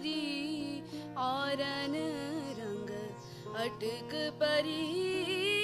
परी आरन रंग अटक परी।